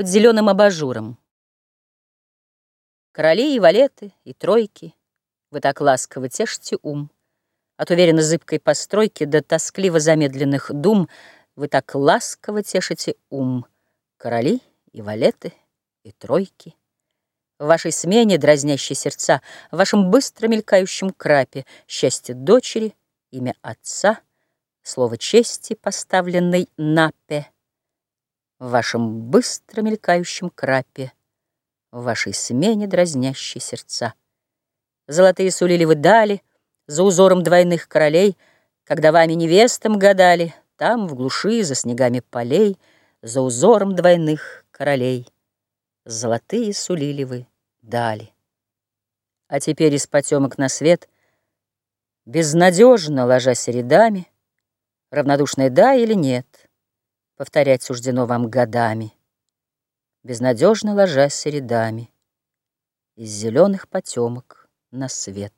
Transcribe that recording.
под зеленым абажуром. Короли и валеты, и тройки, Вы так ласково тешите ум. От уверенно зыбкой постройки До тоскливо замедленных дум Вы так ласково тешите ум. Короли и валеты, и тройки. В вашей смене, дразнящие сердца, В вашем быстро мелькающем крапе Счастье дочери, имя отца, Слово чести, поставленной на пе В вашем быстро мелькающем крапе В вашей смене дразнящие сердца. Золотые сулили вы дали За узором двойных королей, Когда вами невестам гадали, Там, в глуши, за снегами полей, За узором двойных королей. Золотые сулили вы дали. А теперь из потемок на свет, Безнадежно ложась рядами, Равнодушное «да» или «нет» Повторять суждено вам годами, Безнадежно ложась рядами Из зеленых потемок на свет.